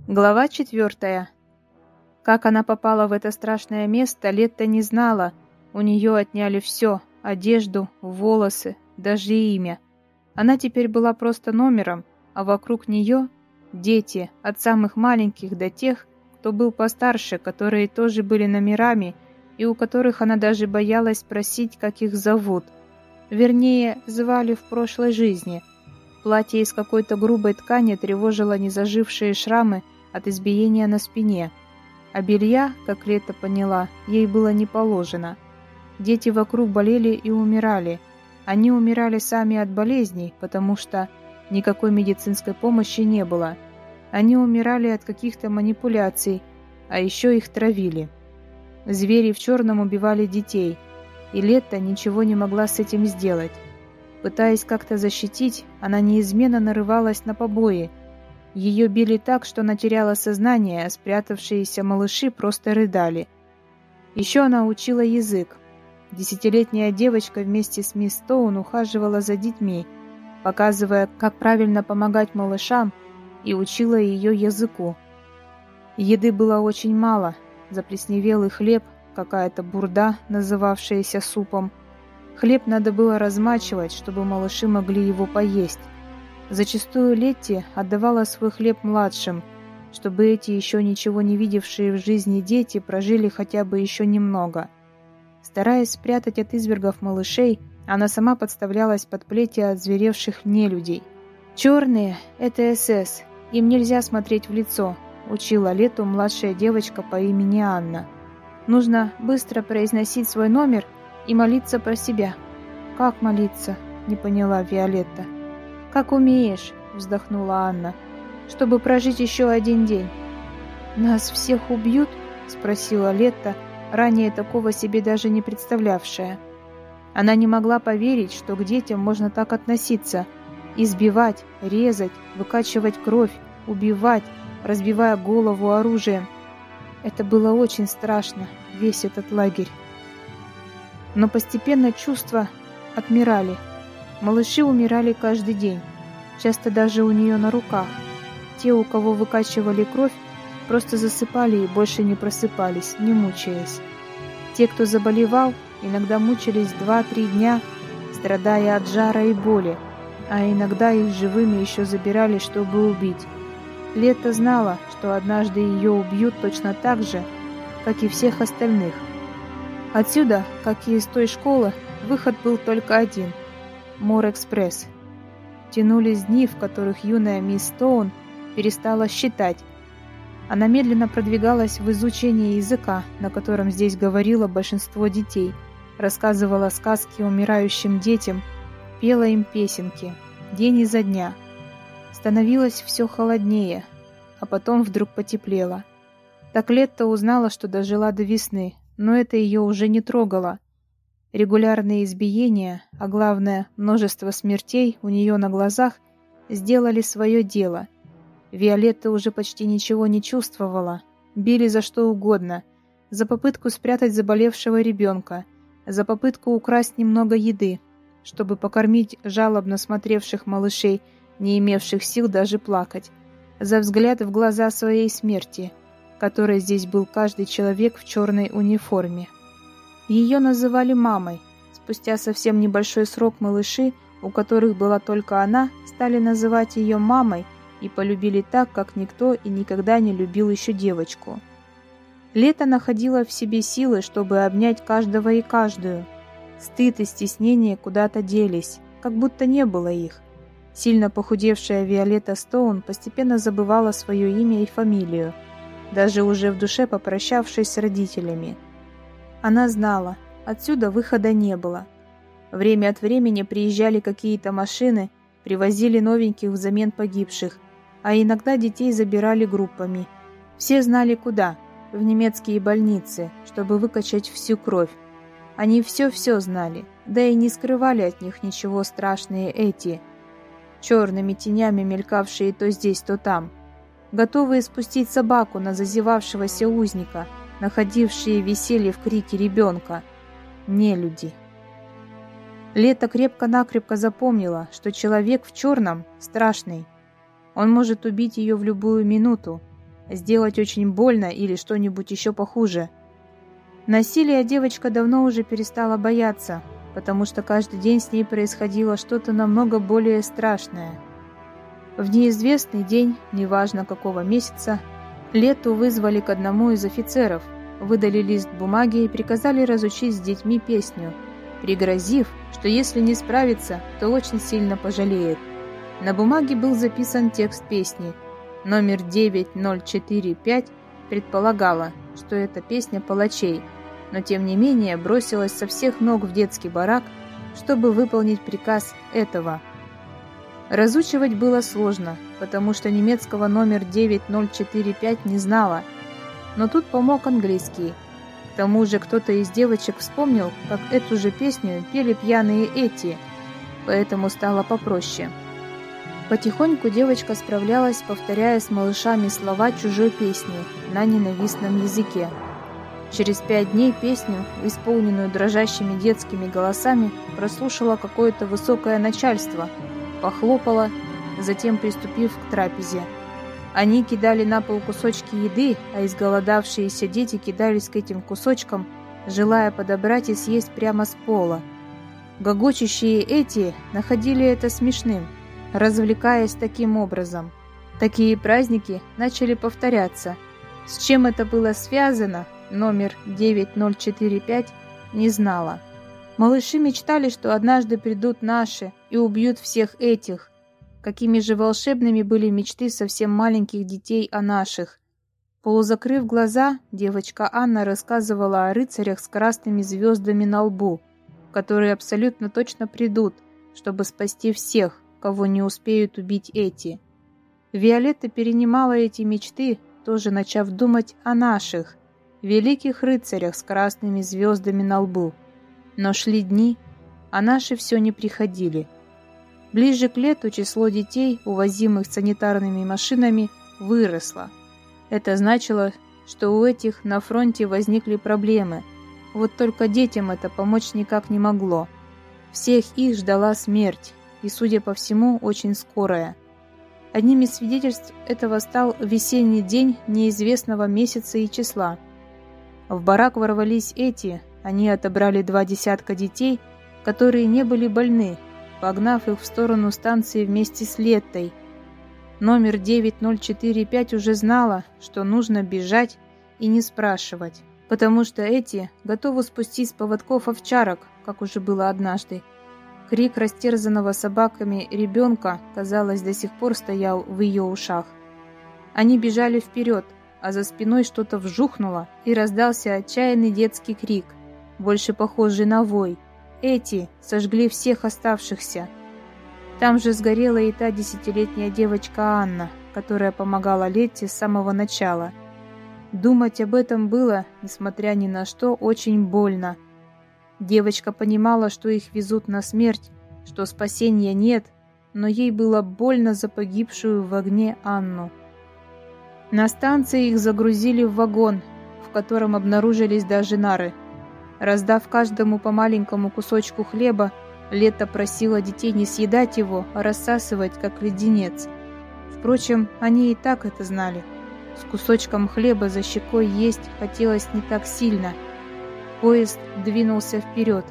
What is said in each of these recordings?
Глава четвертая. Как она попала в это страшное место, Летта не знала. У нее отняли все — одежду, волосы, даже имя. Она теперь была просто номером, а вокруг нее — дети, от самых маленьких до тех, кто был постарше, которые тоже были номерами, и у которых она даже боялась спросить, как их зовут. Вернее, звали в прошлой жизни. Платье из какой-то грубой ткани тревожило незажившие шрамы от избиения на спине. А белья, как Лето поняла, ей было не положено. Дети вокруг болели и умирали. Они умирали сами от болезней, потому что никакой медицинской помощи не было. Они умирали от каких-то манипуляций, а еще их травили. Звери в черном убивали детей, и Летта ничего не могла с этим сделать. Пытаясь как-то защитить, она неизменно нарывалась на побои. Ее били так, что она теряла сознание, а спрятавшиеся малыши просто рыдали. Еще она учила язык. Десятилетняя девочка вместе с мисс Стоун ухаживала за детьми, показывая, как правильно помогать малышам, и учила ее языку. Еды было очень мало, заплесневелый хлеб, какая-то бурда, называвшаяся супом. Хлеб надо было размачивать, чтобы малыши могли его поесть. Зачастую Летти отдавала свой хлеб младшим, чтобы эти еще ничего не видевшие в жизни дети прожили хотя бы еще немного. Стараясь спрятать от извергов малышей, она сама подставлялась под плети от зверевших нелюдей. «Черные — это СС, им нельзя смотреть в лицо», учила Лету младшая девочка по имени Анна. Нужно быстро произносить свой номер и молиться про себя. Как молиться? Не поняла Виолетта. Как умеешь, вздохнула Анна. Чтобы прожить еще один день. Нас всех убьют? спросила Летта, ранее такого себе даже не представлявшая. Она не могла поверить, что к детям можно так относиться. Избивать, резать, выкачивать кровь, убивать, разбивая голову оружием. Это было очень страшно, весь этот лагерь. Но постепенно чувства отмирали. Малыши умирали каждый день, часто даже у нее на руках. Те, у кого выкачивали кровь, просто засыпали и больше не просыпались, не мучаясь. Те, кто заболевал, иногда мучились два-три дня, страдая от жара и боли, а иногда их живыми еще забирали, чтобы убить. Лето знала, что однажды ее убьют точно так же, как и всех остальных. Отсюда, как и из той школы, выход был только один – Мор-экспресс. Тянулись дни, в которых юная мисс Стоун перестала считать. Она медленно продвигалась в изучении языка, на котором здесь говорило большинство детей, рассказывала сказки умирающим детям, пела им песенки, день изо дня – Становилось все холоднее, а потом вдруг потеплело. Так Летта узнала, что дожила до весны, но это ее уже не трогало. Регулярные избиения, а главное, множество смертей у нее на глазах сделали свое дело. Виолетта уже почти ничего не чувствовала. Били за что угодно. За попытку спрятать заболевшего ребенка, за попытку украсть немного еды, чтобы покормить жалобно смотревших малышей не имевших сил даже плакать, за взгляд в глаза своей смерти, которой здесь был каждый человек в черной униформе. Ее называли мамой. Спустя совсем небольшой срок малыши, у которых была только она, стали называть ее мамой и полюбили так, как никто и никогда не любил еще девочку. Лето находило в себе силы, чтобы обнять каждого и каждую. Стыд и стеснение куда-то делись, как будто не было их. Сильно похудевшая Виолетта Стоун постепенно забывала свое имя и фамилию, даже уже в душе попрощавшись с родителями. Она знала, отсюда выхода не было. Время от времени приезжали какие-то машины, привозили новеньких взамен погибших, а иногда детей забирали группами. Все знали куда – в немецкие больницы, чтобы выкачать всю кровь. Они все-все знали, да и не скрывали от них ничего страшные эти – черными тенями мелькавшие то здесь, то там, готовые спустить собаку на зазевавшегося узника, находившие веселье в крике ребенка. Не люди. Лето крепко-накрепко запомнила, что человек в черном страшный. Он может убить ее в любую минуту, сделать очень больно или что-нибудь еще похуже. Насилия девочка давно уже перестала бояться, потому что каждый день с ней происходило что-то намного более страшное. В неизвестный день, неважно какого месяца, Лету вызвали к одному из офицеров, выдали лист бумаги и приказали разучить с детьми песню, пригрозив, что если не справится, то очень сильно пожалеет. На бумаге был записан текст песни. Номер 9045 предполагала, что это песня палачей, но тем не менее бросилась со всех ног в детский барак, чтобы выполнить приказ этого. Разучивать было сложно, потому что немецкого номер 9045 не знала, но тут помог английский. К тому же кто-то из девочек вспомнил, как эту же песню пели пьяные эти, поэтому стало попроще. Потихоньку девочка справлялась, повторяя с малышами слова чужой песни на ненавистном языке. Через пять дней песню, исполненную дрожащими детскими голосами, прослушало какое-то высокое начальство, похлопало, затем приступив к трапезе. Они кидали на пол кусочки еды, а изголодавшиеся дети кидались к этим кусочкам, желая подобрать и съесть прямо с пола. Гогочущие эти находили это смешным – развлекаясь таким образом. Такие праздники начали повторяться. С чем это было связано, номер 9045 не знала. Малыши мечтали, что однажды придут наши и убьют всех этих. Какими же волшебными были мечты совсем маленьких детей о наших. Полузакрыв глаза, девочка Анна рассказывала о рыцарях с красными звездами на лбу, которые абсолютно точно придут, чтобы спасти всех, кого не успеют убить эти. Виолетта перенимала эти мечты, тоже начав думать о наших, великих рыцарях с красными звездами на лбу. Но шли дни, а наши все не приходили. Ближе к лету число детей, увозимых санитарными машинами, выросло. Это значило, что у этих на фронте возникли проблемы. Вот только детям это помочь никак не могло. Всех их ждала смерть, и, судя по всему, очень скорая. Одним из свидетельств этого стал весенний день неизвестного месяца и числа. В барак ворвались эти, они отобрали два десятка детей, которые не были больны, погнав их в сторону станции вместе с Леттой. Номер 9045 уже знала, что нужно бежать и не спрашивать, потому что эти готовы спустить с поводков овчарок, как уже было однажды, Крик растерзанного собаками ребенка, казалось, до сих пор стоял в ее ушах. Они бежали вперед, а за спиной что-то вжухнуло, и раздался отчаянный детский крик, больше похожий на вой. Эти сожгли всех оставшихся. Там же сгорела и та десятилетняя девочка Анна, которая помогала Летте с самого начала. Думать об этом было, несмотря ни на что, очень больно. Девочка понимала, что их везут на смерть, что спасения нет, но ей было больно за погибшую в огне Анну. На станции их загрузили в вагон, в котором обнаружились даже нары. Раздав каждому по маленькому кусочку хлеба, Лето просила детей не съедать его, а рассасывать, как леденец. Впрочем, они и так это знали. С кусочком хлеба за щекой есть хотелось не так сильно – Поезд двинулся вперед.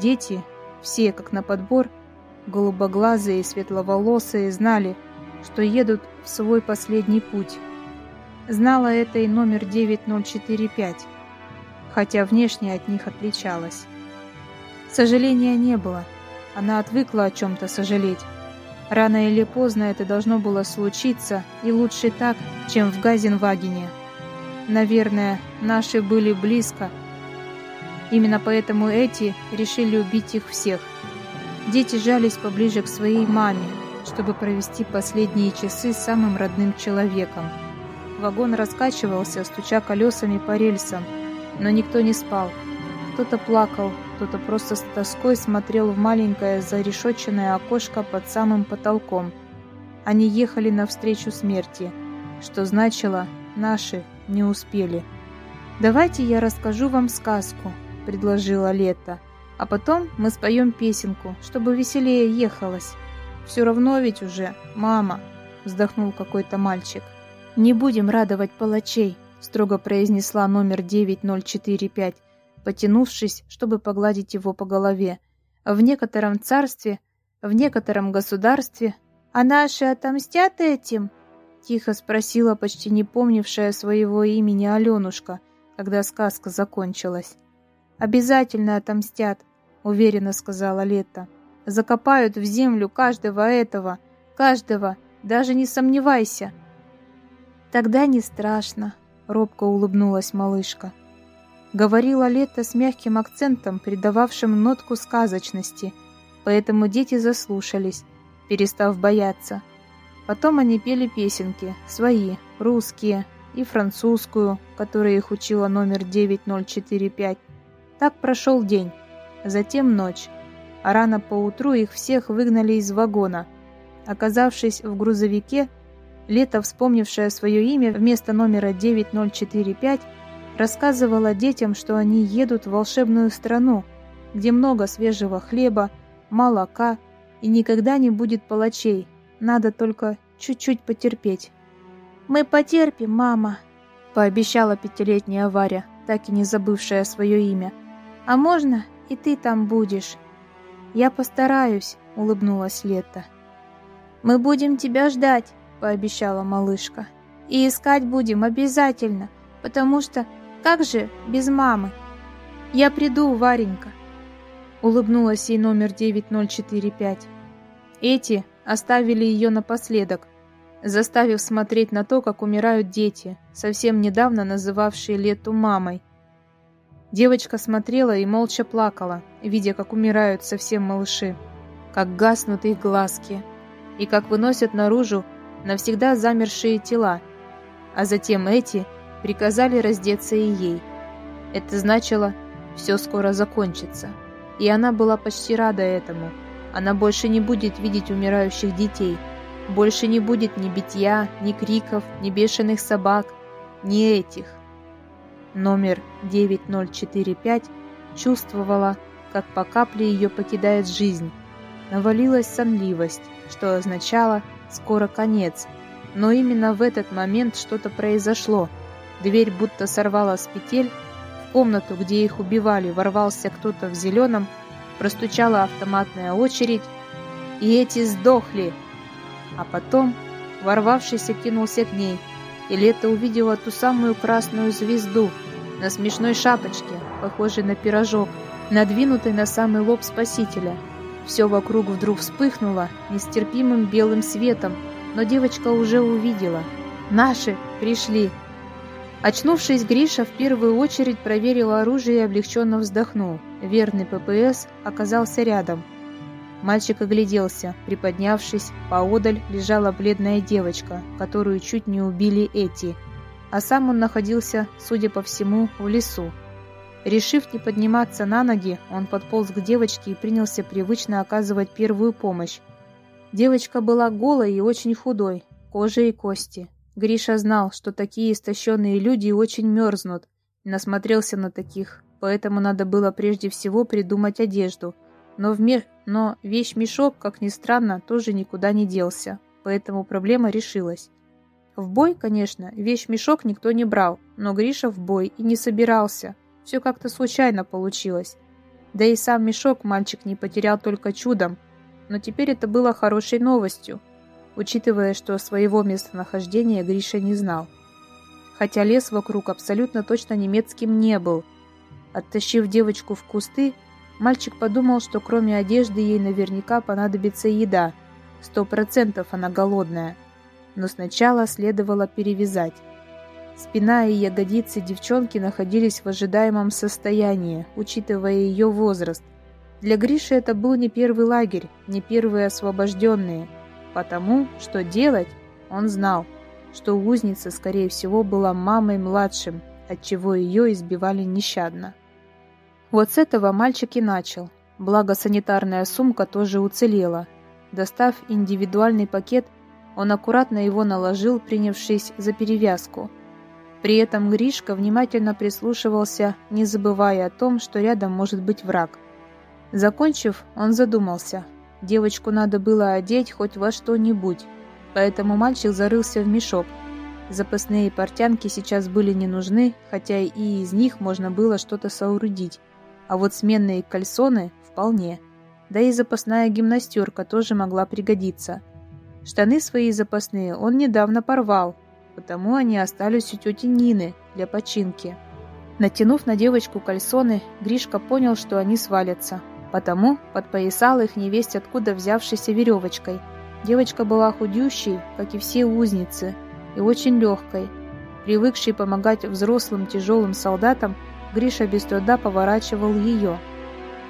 Дети, все как на подбор, голубоглазые и светловолосые, знали, что едут в свой последний путь. Знала это и номер 9045, хотя внешне от них отличалась. Сожаления не было. Она отвыкла о чем-то сожалеть. Рано или поздно это должно было случиться, и лучше так, чем в Газенвагене. Наверное, наши были близко, Именно поэтому эти решили убить их всех. Дети жались поближе к своей маме, чтобы провести последние часы с самым родным человеком. Вагон раскачивался, стуча колесами по рельсам, но никто не спал. Кто-то плакал, кто-то просто с тоской смотрел в маленькое зарешоченное окошко под самым потолком. Они ехали навстречу смерти, что значило «наши не успели». «Давайте я расскажу вам сказку», предложила Лето. «А потом мы споем песенку, чтобы веселее ехалось. Все равно ведь уже, мама!» вздохнул какой-то мальчик. «Не будем радовать палачей», — строго произнесла номер 9045, потянувшись, чтобы погладить его по голове. «В некотором царстве, в некотором государстве, а наши отомстят этим?» — тихо спросила почти не помнившая своего имени Аленушка, когда сказка закончилась. «Обязательно отомстят», — уверенно сказала Лето. «Закопают в землю каждого этого, каждого, даже не сомневайся». «Тогда не страшно», — робко улыбнулась малышка. Говорила Лето с мягким акцентом, придававшим нотку сказочности, поэтому дети заслушались, перестав бояться. Потом они пели песенки, свои, русские, и французскую, которая их учила номер 9045. Так прошел день, затем ночь, а рано поутру их всех выгнали из вагона. Оказавшись в грузовике, Лето, вспомнившая свое имя вместо номера 9045, рассказывала детям, что они едут в волшебную страну, где много свежего хлеба, молока и никогда не будет палачей. Надо только чуть-чуть потерпеть. «Мы потерпим, мама», — пообещала пятилетняя Варя, так и не забывшая свое имя. «А можно и ты там будешь?» «Я постараюсь», — улыбнулась Лето. «Мы будем тебя ждать», — пообещала малышка. «И искать будем обязательно, потому что как же без мамы?» «Я приду, Варенька», — улыбнулась ей номер 9045. Эти оставили ее напоследок, заставив смотреть на то, как умирают дети, совсем недавно называвшие Лету мамой. Девочка смотрела и молча плакала, видя, как умирают совсем малыши, как гаснут их глазки, и как выносят наружу навсегда замершие тела, а затем эти приказали раздеться и ей. Это значило, все скоро закончится, и она была почти рада этому. Она больше не будет видеть умирающих детей – больше не будет ни битья, ни криков, ни бешеных собак, ни этих. Номер 9045 чувствовала, как по капле ее покидает жизнь. Навалилась сонливость, что означало «скоро конец». Но именно в этот момент что-то произошло. Дверь будто сорвала с петель. В комнату, где их убивали, ворвался кто-то в зеленом. Простучала автоматная очередь. И эти сдохли, а потом, ворвавшийся, кинулся к ней, и Лето увидела ту самую красную звезду на смешной шапочке, похожей на пирожок, надвинутой на самый лоб спасителя. Все вокруг вдруг вспыхнуло нестерпимым белым светом, но девочка уже увидела. «Наши пришли!» Очнувшись, Гриша в первую очередь проверил оружие и облегченно вздохнул. Верный ППС оказался рядом – Мальчик огляделся. Приподнявшись, поодаль лежала бледная девочка, которую чуть не убили эти. А сам он находился, судя по всему, в лесу. Решив не подниматься на ноги, он подполз к девочке и принялся привычно оказывать первую помощь. Девочка была голой и очень худой, кожа и кости. Гриша знал, что такие истощенные люди очень мерзнут, и насмотрелся на таких, поэтому надо было прежде всего придумать одежду – но, в мир... Но вещь-мешок, как ни странно, тоже никуда не делся, поэтому проблема решилась. В бой, конечно, вещь-мешок никто не брал, но Гриша в бой и не собирался. Все как-то случайно получилось. Да и сам мешок мальчик не потерял только чудом, но теперь это было хорошей новостью, учитывая, что своего местонахождения Гриша не знал. Хотя лес вокруг абсолютно точно немецким не был. Оттащив девочку в кусты, Мальчик подумал, что кроме одежды ей наверняка понадобится еда. Сто процентов она голодная. Но сначала следовало перевязать. Спина и ягодицы девчонки находились в ожидаемом состоянии, учитывая ее возраст. Для Гриши это был не первый лагерь, не первые освобожденные. Потому, что делать, он знал, что узница, скорее всего, была мамой младшим, отчего ее избивали нещадно. Вот с этого мальчик и начал. Благо санитарная сумка тоже уцелела. Достав индивидуальный пакет, он аккуратно его наложил, принявшись за перевязку. При этом Гришка внимательно прислушивался, не забывая о том, что рядом может быть враг. Закончив, он задумался. Девочку надо было одеть хоть во что-нибудь, поэтому мальчик зарылся в мешок. Запасные портянки сейчас были не нужны, хотя и из них можно было что-то соорудить. А вот сменные кальсоны вполне. Да и запасная гимнастерка тоже могла пригодиться. Штаны свои запасные он недавно порвал, потому они остались у тети Нины для починки. Натянув на девочку кальсоны, Гришка понял, что они свалятся. Потому подпоясал их невесть откуда взявшейся веревочкой. Девочка была худющей, как и все узницы, и очень легкой. Привыкший помогать взрослым тяжелым солдатам, Гриша без труда поворачивал ее.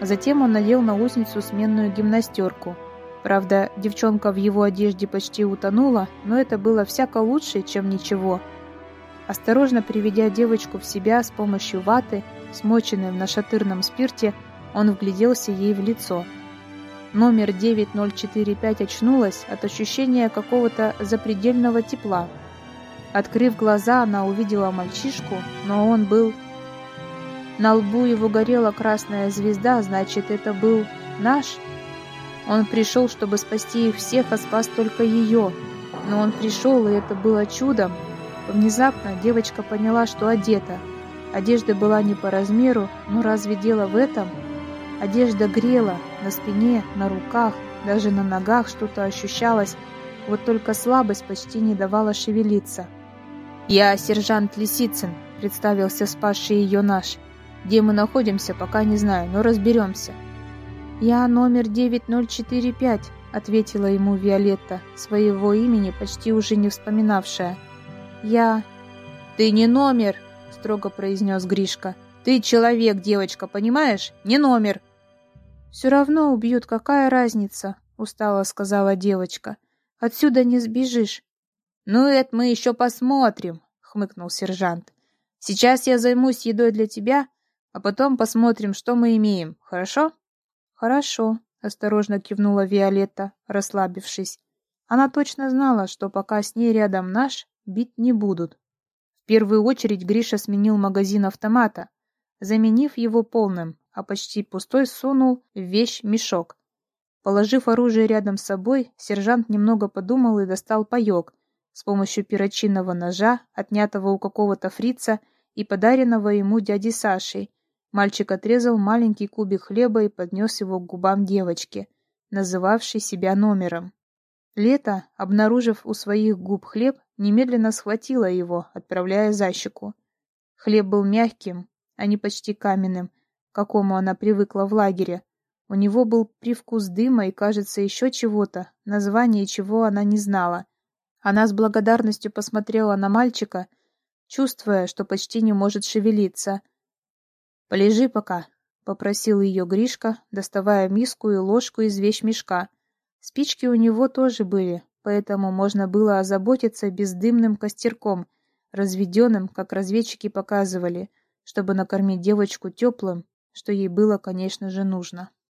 Затем он надел на узницу сменную гимнастерку. Правда, девчонка в его одежде почти утонула, но это было всяко лучше, чем ничего. Осторожно приведя девочку в себя с помощью ваты, смоченной в нашатырном спирте, он вгляделся ей в лицо. Номер 9045 очнулась от ощущения какого-то запредельного тепла. Открыв глаза, она увидела мальчишку, но он был... На лбу его горела красная звезда, значит, это был наш. Он пришел, чтобы спасти их всех, а спас только ее. Но он пришел, и это было чудом. Внезапно девочка поняла, что одета. Одежда была не по размеру, но разве дело в этом? Одежда грела, на спине, на руках, даже на ногах что-то ощущалось, вот только слабость почти не давала шевелиться. «Я сержант Лисицын», — представился спасший ее наш. «Где мы находимся, пока не знаю, но разберемся». «Я номер 9045», — ответила ему Виолетта, своего имени почти уже не вспоминавшая. «Я...» «Ты не номер», — строго произнес Гришка. «Ты человек, девочка, понимаешь? Не номер». «Все равно убьют, какая разница?» — устало сказала девочка. «Отсюда не сбежишь». «Ну, это мы еще посмотрим», — хмыкнул сержант. «Сейчас я займусь едой для тебя, а потом посмотрим, что мы имеем, хорошо?» «Хорошо», — осторожно кивнула Виолетта, расслабившись. Она точно знала, что пока с ней рядом наш, бить не будут. В первую очередь Гриша сменил магазин автомата, заменив его полным, а почти пустой сунул в вещь мешок. Положив оружие рядом с собой, сержант немного подумал и достал паёк, с помощью перочинного ножа, отнятого у какого-то фрица и подаренного ему дядей Сашей, мальчик отрезал маленький кубик хлеба и поднес его к губам девочки, называвшей себя номером. Лето, обнаружив у своих губ хлеб, немедленно схватила его, отправляя за щеку. Хлеб был мягким, а не почти каменным, к какому она привыкла в лагере. У него был привкус дыма и, кажется, еще чего-то, название чего она не знала. Она с благодарностью посмотрела на мальчика, чувствуя, что почти не может шевелиться. «Полежи пока», — попросил ее Гришка, доставая миску и ложку из вещмешка. Спички у него тоже были, поэтому можно было озаботиться бездымным костерком, разведенным, как разведчики показывали, чтобы накормить девочку теплым, что ей было, конечно же, нужно.